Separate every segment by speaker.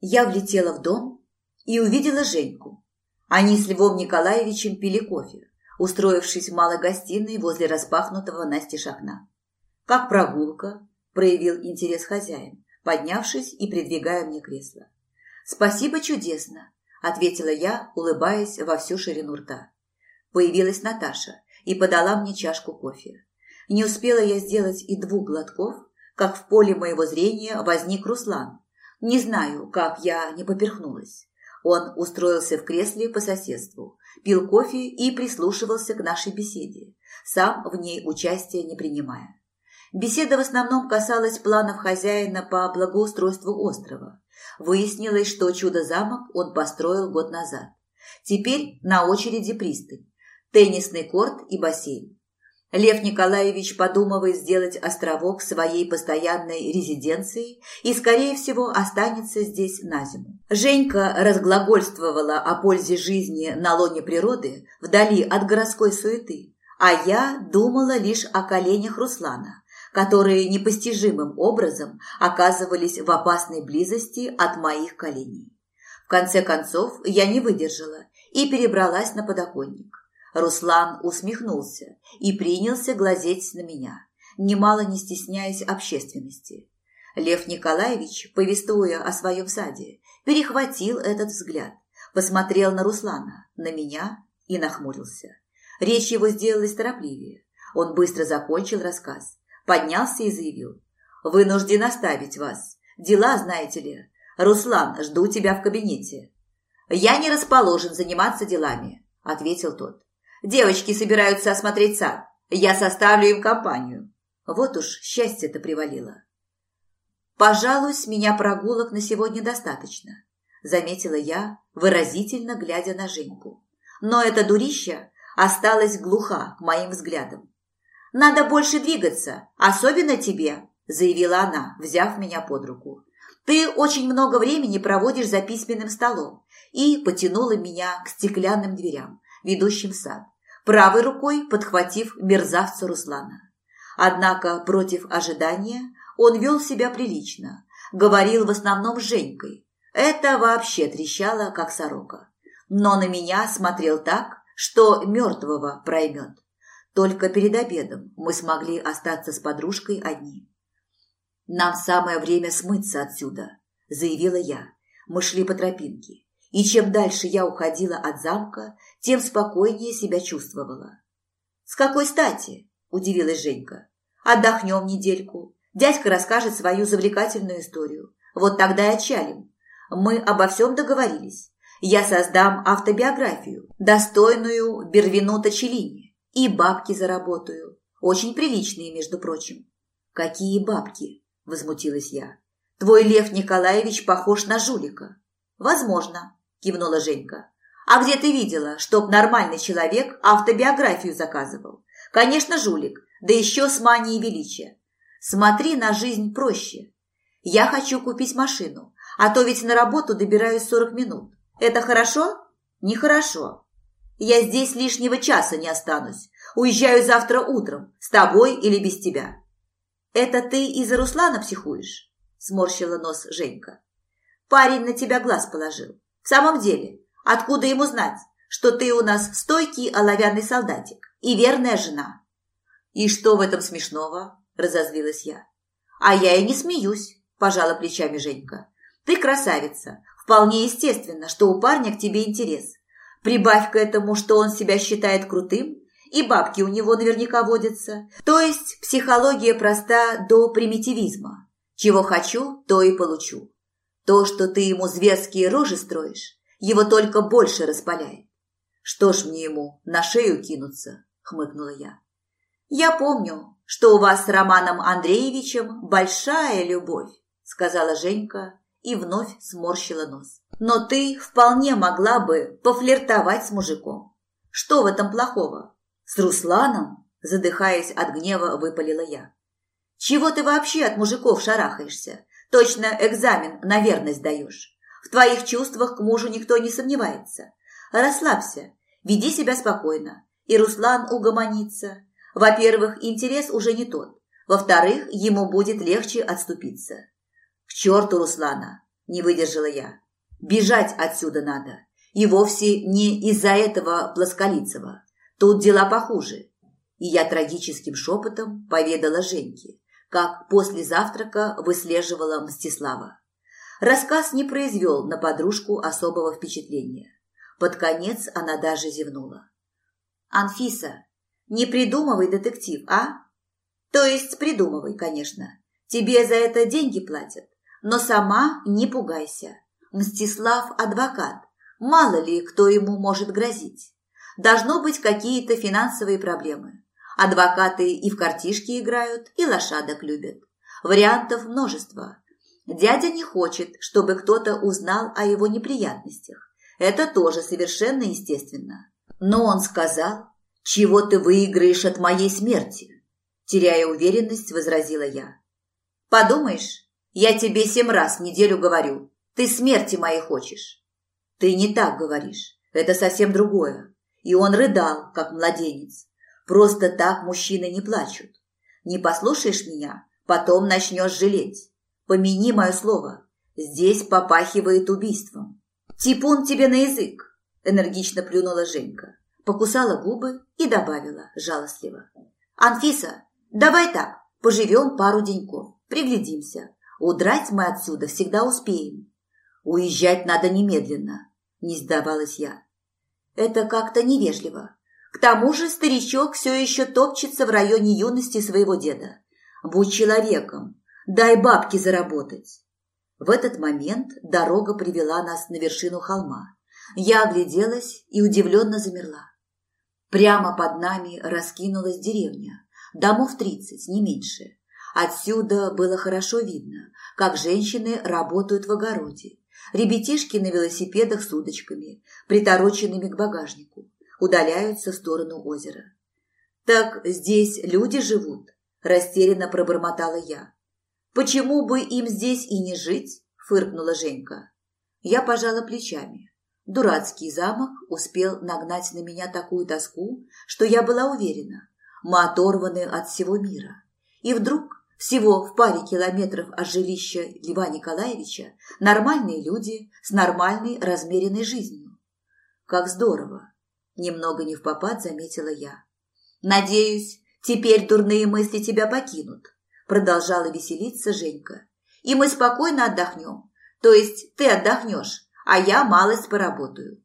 Speaker 1: Я влетела в дом и увидела Женьку. Они с Львом Николаевичем пили кофе, устроившись в малой гостиной возле распахнутого настежь окна. «Как прогулка?» – проявил интерес хозяин, поднявшись и придвигая мне кресло. «Спасибо, чудесно!» – ответила я, улыбаясь во всю ширину рта. Появилась Наташа и подала мне чашку кофе. Не успела я сделать и двух глотков, как в поле моего зрения возник Руслан. Не знаю, как я не поперхнулась. Он устроился в кресле по соседству, пил кофе и прислушивался к нашей беседе, сам в ней участия не принимая. Беседа в основном касалась планов хозяина по благоустройству острова. Выяснилось, что чудо-замок он построил год назад. Теперь на очереди пристань, теннисный корт и бассейн. Лев Николаевич подумывает сделать островок своей постоянной резиденцией и, скорее всего, останется здесь на зиму. Женька разглагольствовала о пользе жизни на лоне природы, вдали от городской суеты, а я думала лишь о коленях Руслана, которые непостижимым образом оказывались в опасной близости от моих коленей. В конце концов, я не выдержала и перебралась на подоконник. Руслан усмехнулся и принялся глазеть на меня, немало не стесняясь общественности. Лев Николаевич, повествуя о своем саде, перехватил этот взгляд, посмотрел на Руслана, на меня и нахмурился. Речь его сделалась торопливее. Он быстро закончил рассказ, поднялся и заявил. «Вынужден оставить вас. Дела, знаете ли. Руслан, жду тебя в кабинете». «Я не расположен заниматься делами», – ответил тот. Девочки собираются осмотреть сад. Я составлю им компанию. Вот уж счастье-то привалило. Пожалуй, с меня прогулок на сегодня достаточно, заметила я, выразительно глядя на Женьку. Но эта дурища осталась глуха к моим взглядам. «Надо больше двигаться, особенно тебе», – заявила она, взяв меня под руку. «Ты очень много времени проводишь за письменным столом» и потянула меня к стеклянным дверям, ведущим в сад, правой рукой подхватив мерзавца Руслана. Однако против ожидания он вел себя прилично, говорил в основном с Женькой. Это вообще трещало, как сорока. Но на меня смотрел так, что мертвого проймет. Только перед обедом мы смогли остаться с подружкой одни. «Нам самое время смыться отсюда», – заявила я. Мы шли по тропинке. И чем дальше я уходила от замка, тем спокойнее себя чувствовала. «С какой стати?» – удивилась Женька. «Отдохнем недельку. Дядька расскажет свою завлекательную историю. Вот тогда и отчалим. Мы обо всем договорились. Я создам автобиографию, достойную Бервинута Челини. И бабки заработаю. Очень приличные, между прочим». «Какие бабки?» – возмутилась я. «Твой Лев Николаевич похож на жулика». «Возможно», – кивнула Женька. «А где ты видела, чтоб нормальный человек автобиографию заказывал? Конечно, жулик, да еще с манией величия. Смотри на жизнь проще. Я хочу купить машину, а то ведь на работу добираюсь сорок минут. Это хорошо? Нехорошо. Я здесь лишнего часа не останусь. Уезжаю завтра утром, с тобой или без тебя». «Это ты из-за Руслана психуешь?» – сморщила нос Женька. «Парень на тебя глаз положил. В самом деле, откуда ему знать, что ты у нас стойкий оловянный солдатик и верная жена?» «И что в этом смешного?» – разозлилась я. «А я и не смеюсь», – пожала плечами Женька. «Ты красавица. Вполне естественно, что у парня к тебе интерес. Прибавь к этому, что он себя считает крутым, и бабки у него наверняка водятся. То есть психология проста до примитивизма. Чего хочу, то и получу. То, что ты ему зверские рожи строишь, его только больше распаляет. Что ж мне ему, на шею кинуться, хмыкнула я. Я помню, что у вас с Романом Андреевичем большая любовь, сказала Женька и вновь сморщила нос. Но ты вполне могла бы пофлиртовать с мужиком. Что в этом плохого? С Русланом? Задыхаясь от гнева, выпалила я. Чего ты вообще от мужиков шарахаешься? Точно экзамен на верность даешь. В твоих чувствах к мужу никто не сомневается. Расслабься, веди себя спокойно, и Руслан угомонится. Во-первых, интерес уже не тот. Во-вторых, ему будет легче отступиться. К черту Руслана. Не выдержала я. Бежать отсюда надо. И вовсе не из-за этого Плосколицева. Тут дела похуже. И я трагическим шепотом поведала Женьке, как после завтрака выслеживала Мстислава. Рассказ не произвел на подружку особого впечатления. Под конец она даже зевнула. «Анфиса, не придумывай детектив, а? То есть придумывай, конечно. Тебе за это деньги платят. Но сама не пугайся. Мстислав – адвокат. Мало ли, кто ему может грозить. Должно быть какие-то финансовые проблемы. Адвокаты и в картишки играют, и лошадок любят. Вариантов множество. Дядя не хочет, чтобы кто-то узнал о его неприятностях. Это тоже совершенно естественно. Но он сказал, чего ты выиграешь от моей смерти? Теряя уверенность, возразила я. Подумаешь, я тебе семь раз в неделю говорю, ты смерти моей хочешь. Ты не так говоришь, это совсем другое. И он рыдал, как младенец. Просто так мужчины не плачут. Не послушаешь меня, потом начнешь жалеть. Помяни мое слово. Здесь попахивает убийством. Типун тебе на язык, энергично плюнула Женька, покусала губы и добавила жалостливо. Анфиса, давай так, поживем пару деньков, приглядимся. Удрать мы отсюда всегда успеем. Уезжать надо немедленно, не сдавалась я. Это как-то невежливо. К тому же старичок все еще топчется в районе юности своего деда. Будь человеком, Дай бабки заработать. В этот момент дорога привела нас на вершину холма. Я огляделась и удивленно замерла. Прямо под нами раскинулась деревня. Домов тридцать, не меньше. Отсюда было хорошо видно, как женщины работают в огороде. Ребятишки на велосипедах с удочками, притороченными к багажнику, удаляются в сторону озера. «Так здесь люди живут?» – растерянно пробормотала я. «Почему бы им здесь и не жить?» – фыркнула Женька. Я пожала плечами. Дурацкий замок успел нагнать на меня такую тоску, что я была уверена, мы оторваны от всего мира. И вдруг, всего в паре километров от жилища Льва Николаевича, нормальные люди с нормальной размеренной жизнью. Как здорово! Немного не в попад заметила я. Надеюсь, теперь дурные мысли тебя покинут, Продолжала веселиться Женька. И мы спокойно отдохнем. То есть ты отдохнешь, а я малость поработаю.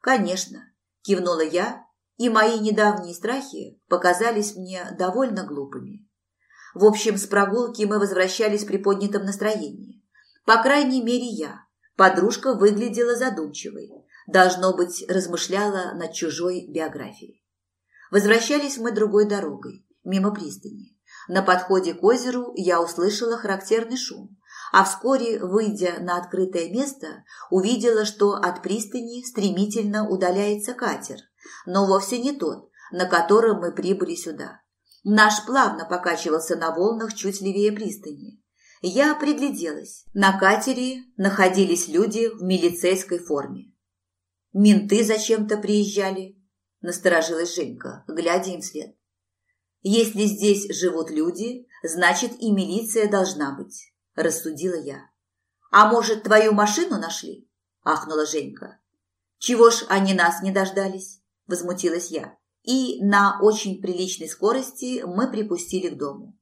Speaker 1: Конечно, кивнула я, и мои недавние страхи показались мне довольно глупыми. В общем, с прогулки мы возвращались при поднятом настроении. По крайней мере, я. Подружка выглядела задумчивой. Должно быть, размышляла над чужой биографией. Возвращались мы другой дорогой, мимо пристани. На подходе к озеру я услышала характерный шум, а вскоре, выйдя на открытое место, увидела, что от пристани стремительно удаляется катер, но вовсе не тот, на котором мы прибыли сюда. Наш плавно покачивался на волнах чуть левее пристани. Я пригляделась. На катере находились люди в милицейской форме. «Менты зачем-то приезжали?» – насторожилась Женька, глядя им вслед. Если здесь живут люди, значит и милиция должна быть, рассудила я. А может, твою машину нашли? ахнула Женька. Чего ж они нас не дождались? возмутилась я. И на очень приличной скорости мы припустили к дому.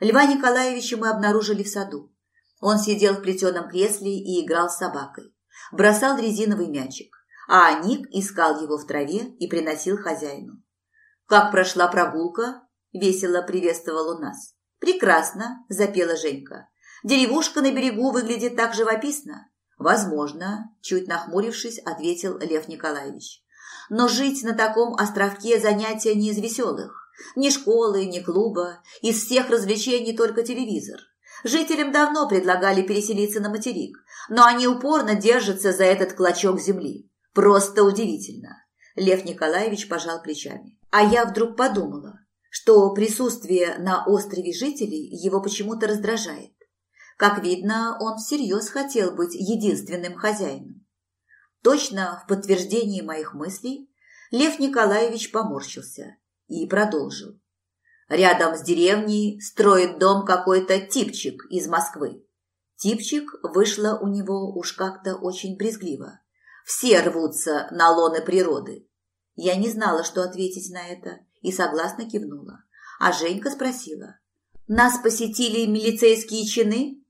Speaker 1: Льва Николаевича мы обнаружили в саду. Он сидел в плетеном кресле и играл с собакой. Бросал резиновый мячик, а Ник искал его в траве и приносил хозяину. «Как прошла прогулка?» – весело приветствовал он нас. «Прекрасно!» – запела Женька. «Деревушка на берегу выглядит так живописно». «Возможно», – чуть нахмурившись, ответил Лев Николаевич. «Но жить на таком островке занятия не из веселых. Ни школы, ни клуба. Из всех развлечений только телевизор. Жителям давно предлагали переселиться на материк, но они упорно держатся за этот клочок земли. Просто удивительно. Лев Николаевич пожал плечами. А я вдруг подумала, что присутствие на острове жителей его почему-то раздражает. Как видно, он всерьез хотел быть единственным хозяином. Точно в подтверждении моих мыслей Лев Николаевич поморщился и продолжил. Рядом с деревней строит дом какой-то типчик из Москвы. Типчик вышло у него уж как-то очень брезгливо. Все рвутся на лоны природы. Я не знала, что ответить на это, и согласно кивнула. А Женька спросила. «Нас посетили милицейские чины?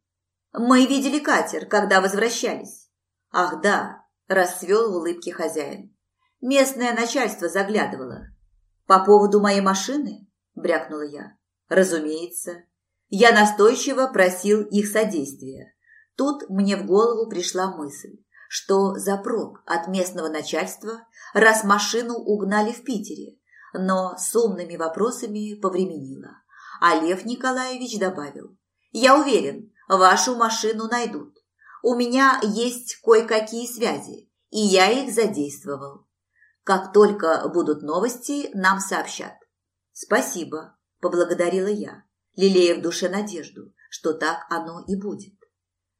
Speaker 1: Мы видели катер, когда возвращались». «Ах, да», – расцвел в улыбке хозяин. «Местное начальство заглядывало». «По поводу моей машины?» – брякнула я. «Разумеется. Я настойчиво просил их содействия. Тут мне в голову пришла мысль, что запрок от местного начальства, раз машину угнали в Питере, но с умными вопросами повременила. А Лев Николаевич добавил, «Я уверен, вашу машину найдут. У меня есть кое-какие связи, и я их задействовал. Как только будут новости, нам сообщат». «Спасибо», – поблагодарила я, лелея в душе надежду, что так оно и будет.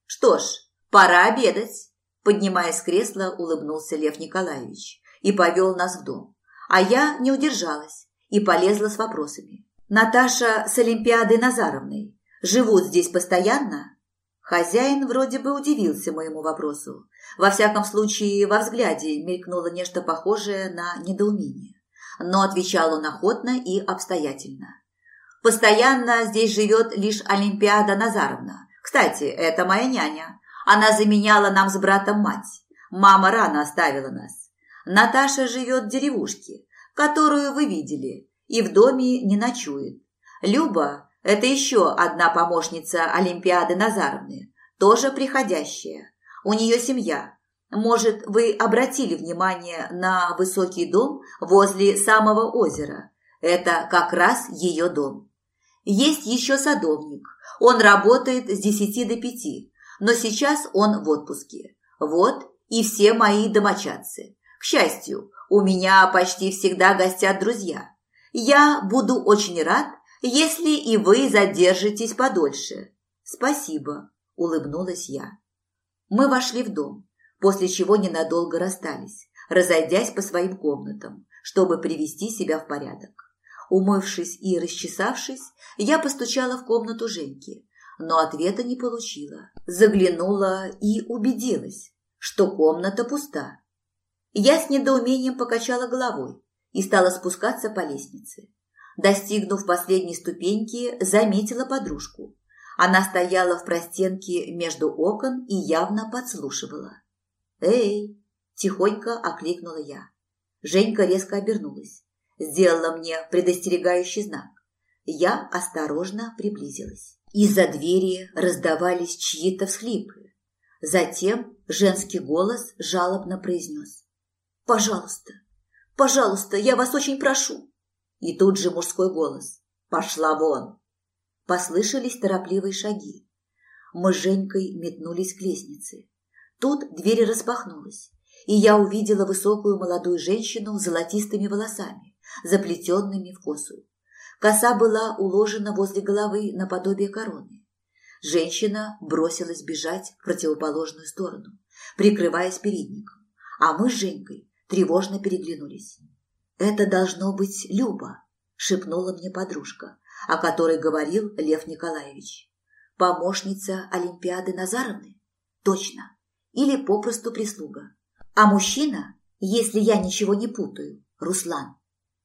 Speaker 1: «Что ж, пора обедать», – поднимаясь с кресла, улыбнулся Лев Николаевич и повел нас в дом. А я не удержалась и полезла с вопросами. «Наташа с Олимпиадой Назаровной живут здесь постоянно?» Хозяин вроде бы удивился моему вопросу. Во всяком случае, во взгляде мелькнуло нечто похожее на недоумение. Но отвечал он охотно и обстоятельно. «Постоянно здесь живет лишь Олимпиада Назаровна. Кстати, это моя няня. Она заменяла нам с братом мать. Мама рано оставила нас. Наташа живет в деревушке, которую вы видели, и в доме не ночует. Люба – это еще одна помощница Олимпиады Назаровны, тоже приходящая. У нее семья. Может, вы обратили внимание на высокий дом возле самого озера? Это как раз ее дом. Есть еще садовник. Он работает с десяти до пяти, но сейчас он в отпуске. Вот и все мои домочадцы. К счастью, у меня почти всегда гостят друзья. Я буду очень рад, если и вы задержитесь подольше. Спасибо, улыбнулась я. Мы вошли в дом, после чего ненадолго расстались, разойдясь по своим комнатам, чтобы привести себя в порядок. Умывшись и расчесавшись, я постучала в комнату Женьки, но ответа не получила. Заглянула и убедилась, что комната пуста. Я с недоумением покачала головой и стала спускаться по лестнице. Достигнув последней ступеньки, заметила подружку. Она стояла в простенке между окон и явно подслушивала. «Эй!» – тихонько окликнула я. Женька резко обернулась, сделала мне предостерегающий знак. Я осторожно приблизилась. Из-за двери раздавались чьи-то всхлипы. Затем женский голос жалобно произнес. Пожалуйста, пожалуйста, я вас очень прошу. И тут же мужской голос. Пошла вон. Послышались торопливые шаги. Мы с Женькой метнулись к лестнице. Тут дверь распахнулась, и я увидела высокую молодую женщину с золотистыми волосами, заплетенными в косу. Коса была уложена возле головы наподобие короны. Женщина бросилась бежать в противоположную сторону, прикрываясь передником, а мы с Женькой тревожно переглянулись. «Это должно быть Люба», – шепнула мне подружка, о которой говорил Лев Николаевич. «Помощница Олимпиады Назаровны? Точно. Или попросту прислуга. А мужчина, если я ничего не путаю, Руслан?»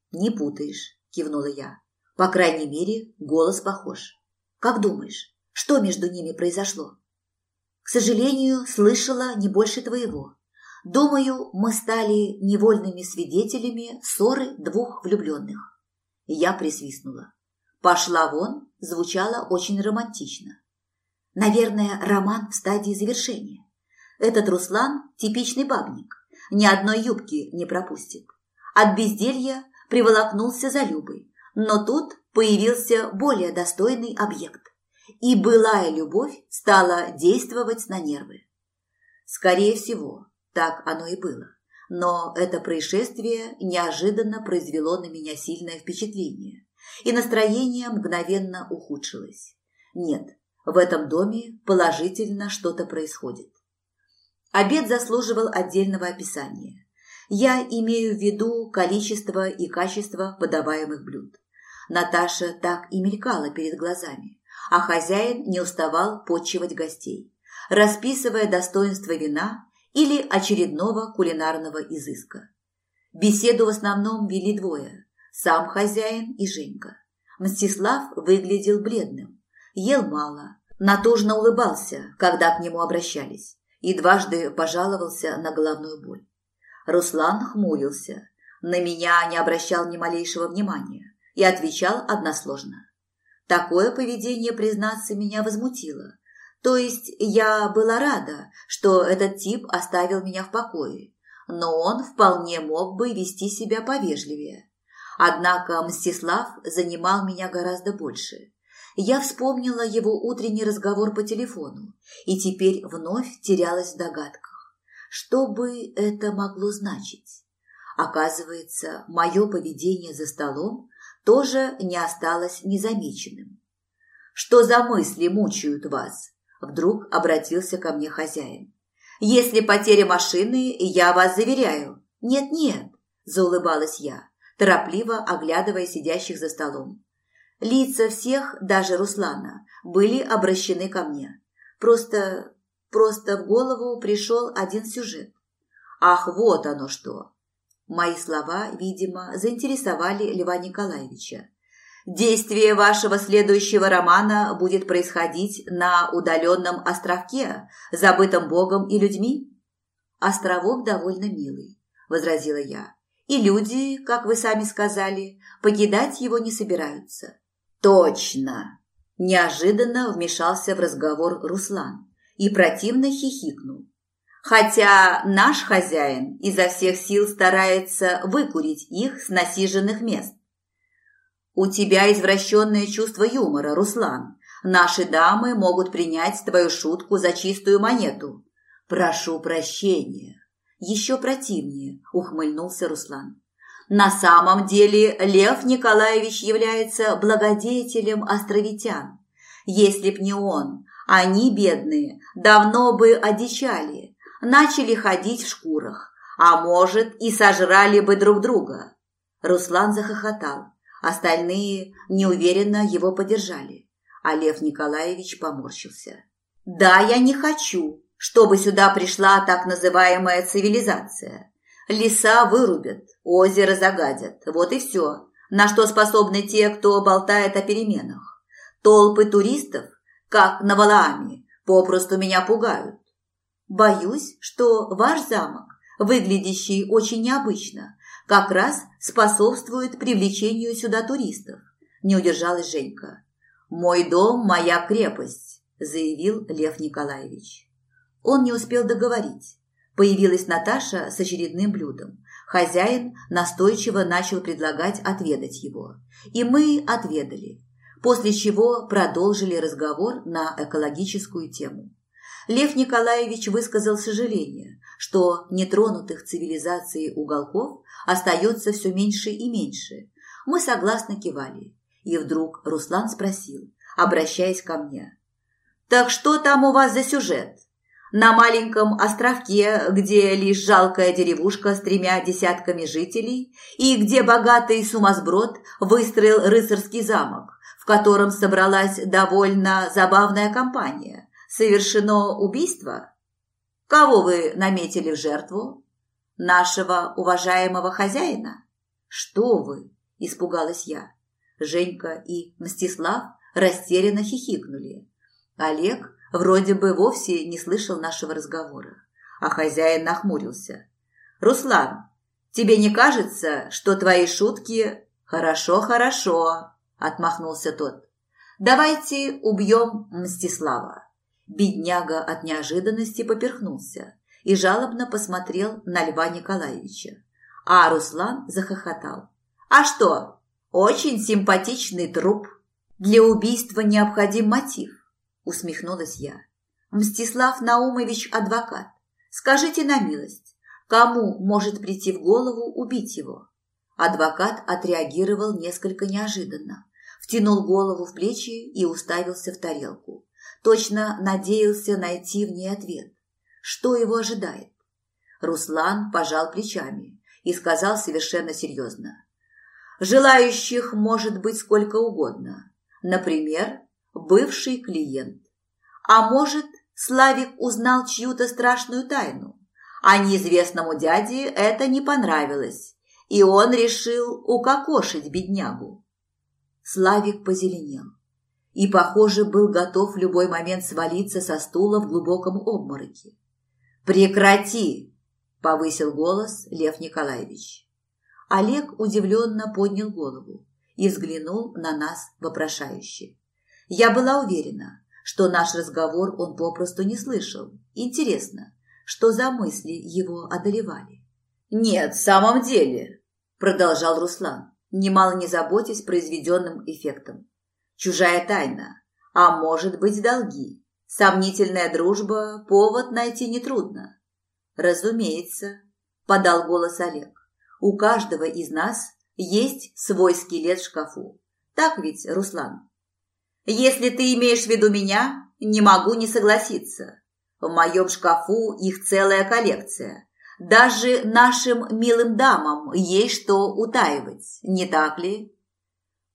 Speaker 1: «Не путаешь», – кивнула я. «По крайней мере, голос похож. Как думаешь, что между ними произошло?» «К сожалению, слышала не больше твоего», Думаю, мы стали невольными свидетелями ссоры двух влюбленных. Я присвистнула. «Пошла вон» звучало очень романтично. Наверное, роман в стадии завершения. Этот Руслан – типичный бабник, ни одной юбки не пропустит. От безделья приволокнулся за Любой, но тут появился более достойный объект. И былая любовь стала действовать на нервы. Скорее всего, так оно и было. Но это происшествие неожиданно произвело на меня сильное впечатление, и настроение мгновенно ухудшилось. Нет, в этом доме положительно что-то происходит. Обед заслуживал отдельного описания. Я имею в виду количество и качество подаваемых блюд. Наташа так и мелькала перед глазами, а хозяин не уставал подчивать гостей. расписывая достоинства вина или очередного кулинарного изыска. Беседу в основном вели двое – сам хозяин и Женька. Мстислав выглядел бледным, ел мало, натужно улыбался, когда к нему обращались, и дважды пожаловался на головную боль. Руслан хмурился, на меня не обращал ни малейшего внимания и отвечал односложно. Такое поведение, признаться, меня возмутило. То есть я была рада, что этот тип оставил меня в покое, но он вполне мог бы вести себя повежливее. Однако Мстислав занимал меня гораздо больше. Я вспомнила его утренний разговор по телефону и теперь вновь терялась в догадках. Что бы это могло значить? Оказывается, мое поведение за столом тоже не осталось незамеченным. «Что за мысли мучают вас?» Вдруг обратился ко мне хозяин. «Если потеря машины, я вас заверяю». «Нет-нет», – заулыбалась я, торопливо оглядывая сидящих за столом. Лица всех, даже Руслана, были обращены ко мне. Просто, просто в голову пришел один сюжет. Ах, вот оно что! Мои слова, видимо, заинтересовали Льва Николаевича. Действие вашего следующего романа будет происходить на удаленном островке, забытом Богом и людьми? Островок довольно милый, возразила я. И люди, как вы сами сказали, покидать его не собираются. Точно! Неожиданно вмешался в разговор Руслан и противно хихикнул. Хотя наш хозяин изо всех сил старается выкурить их с насиженных мест. У тебя извращенное чувство юмора, Руслан. Наши дамы могут принять твою шутку за чистую монету. Прошу прощения. Еще противнее, ухмыльнулся Руслан. На самом деле Лев Николаевич является благодетелем островитян. Если б не он, они, бедные, давно бы одичали начали ходить в шкурах, а может и сожрали бы друг друга. Руслан захохотал, остальные неуверенно его поддержали, а Лев Николаевич поморщился. «Да, я не хочу, чтобы сюда пришла так называемая цивилизация. Леса вырубят, озеро загадят, вот и все, на что способны те, кто болтает о переменах. Толпы туристов, как на Валааме, попросту меня пугают. Боюсь, что ваш замок, выглядящий очень необычно, как раз способствует привлечению сюда туристов. Не удержалась Женька. «Мой дом – моя крепость», – заявил Лев Николаевич. Он не успел договорить. Появилась Наташа с очередным блюдом. Хозяин настойчиво начал предлагать отведать его. И мы отведали, после чего продолжили разговор на экологическую тему. Лев Николаевич высказал сожаление, что нетронутых цивилизацией уголков остается все меньше и меньше. Мы согласно кивали. И вдруг Руслан спросил, обращаясь ко мне. «Так что там у вас за сюжет? На маленьком островке, где лишь жалкая деревушка с тремя десятками жителей, и где богатый сумасброд выстроил рыцарский замок, в котором собралась довольно забавная компания совершено убийство? Кого вы наметили в жертву? Нашего уважаемого хозяина? Что вы? Испугалась я. Женька и Мстислав растерянно хихикнули. Олег вроде бы вовсе не слышал нашего разговора, а хозяин нахмурился. «Руслан, тебе не кажется, что твои шутки...» «Хорошо, хорошо», – отмахнулся тот. «Давайте убьем Мстислава. Бедняга от неожиданности поперхнулся и жалобно посмотрел на Льва Николаевича. А Руслан захохотал. «А что? Очень симпатичный труп. Для убийства необходим мотив», усмехнулась я. «Мстислав Наумович адвокат. Скажите на милость, кому может прийти в голову убить его?» Адвокат отреагировал несколько неожиданно, втянул голову в плечи и уставился в тарелку. Точно надеялся найти в ней ответ. Что его ожидает? Руслан пожал плечами и сказал совершенно серьезно. Желающих может быть сколько угодно. Например, бывший клиент. А может, Славик узнал чью-то страшную тайну, а неизвестному дяде это не понравилось, и он решил укокошить беднягу. Славик позеленел и, похоже, был готов в любой момент свалиться со стула в глубоком обмороке. «Прекрати!» – повысил голос Лев Николаевич. Олег удивленно поднял голову и взглянул на нас вопрошающе. Я была уверена, что наш разговор он попросту не слышал. Интересно, что за мысли его одолевали? «Нет, в самом деле», – продолжал Руслан, немало не заботясь произведенным эффектом. «Чужая тайна, а может быть долги. Сомнительная дружба – повод найти нетрудно». «Разумеется», – подал голос Олег. «У каждого из нас есть свой скелет в шкафу. Так ведь, Руслан?» Если ты имеешь в виду меня, не могу не согласиться. В моем шкафу их целая коллекция. Даже нашим милым дамам есть что утаивать, не так ли?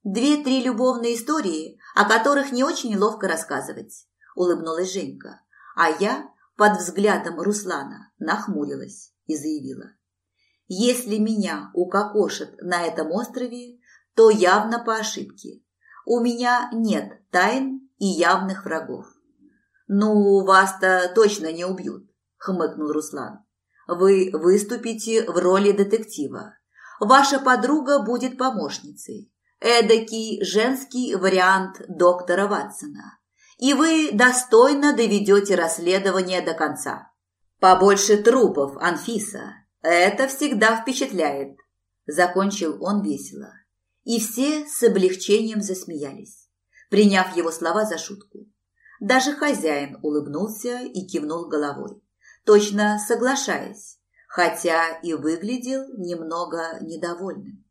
Speaker 1: Две-три любовные истории, о которых не очень ловко рассказывать, улыбнулась Женька. А я под взглядом Руслана нахмурилась и заявила. Если меня укокошат на этом острове, то явно по ошибке. У меня нет тайн и явных врагов. «Ну, вас-то точно не убьют», – хмыкнул Руслан. «Вы выступите в роли детектива. Ваша подруга будет помощницей. Эдакий женский вариант доктора Ватсона. И вы достойно доведете расследование до конца. Побольше трупов, Анфиса. Это всегда впечатляет», – закончил он весело. И все с облегчением засмеялись, приняв его слова за шутку. Даже хозяин улыбнулся и кивнул головой, точно соглашаясь, хотя и выглядел немного недовольным.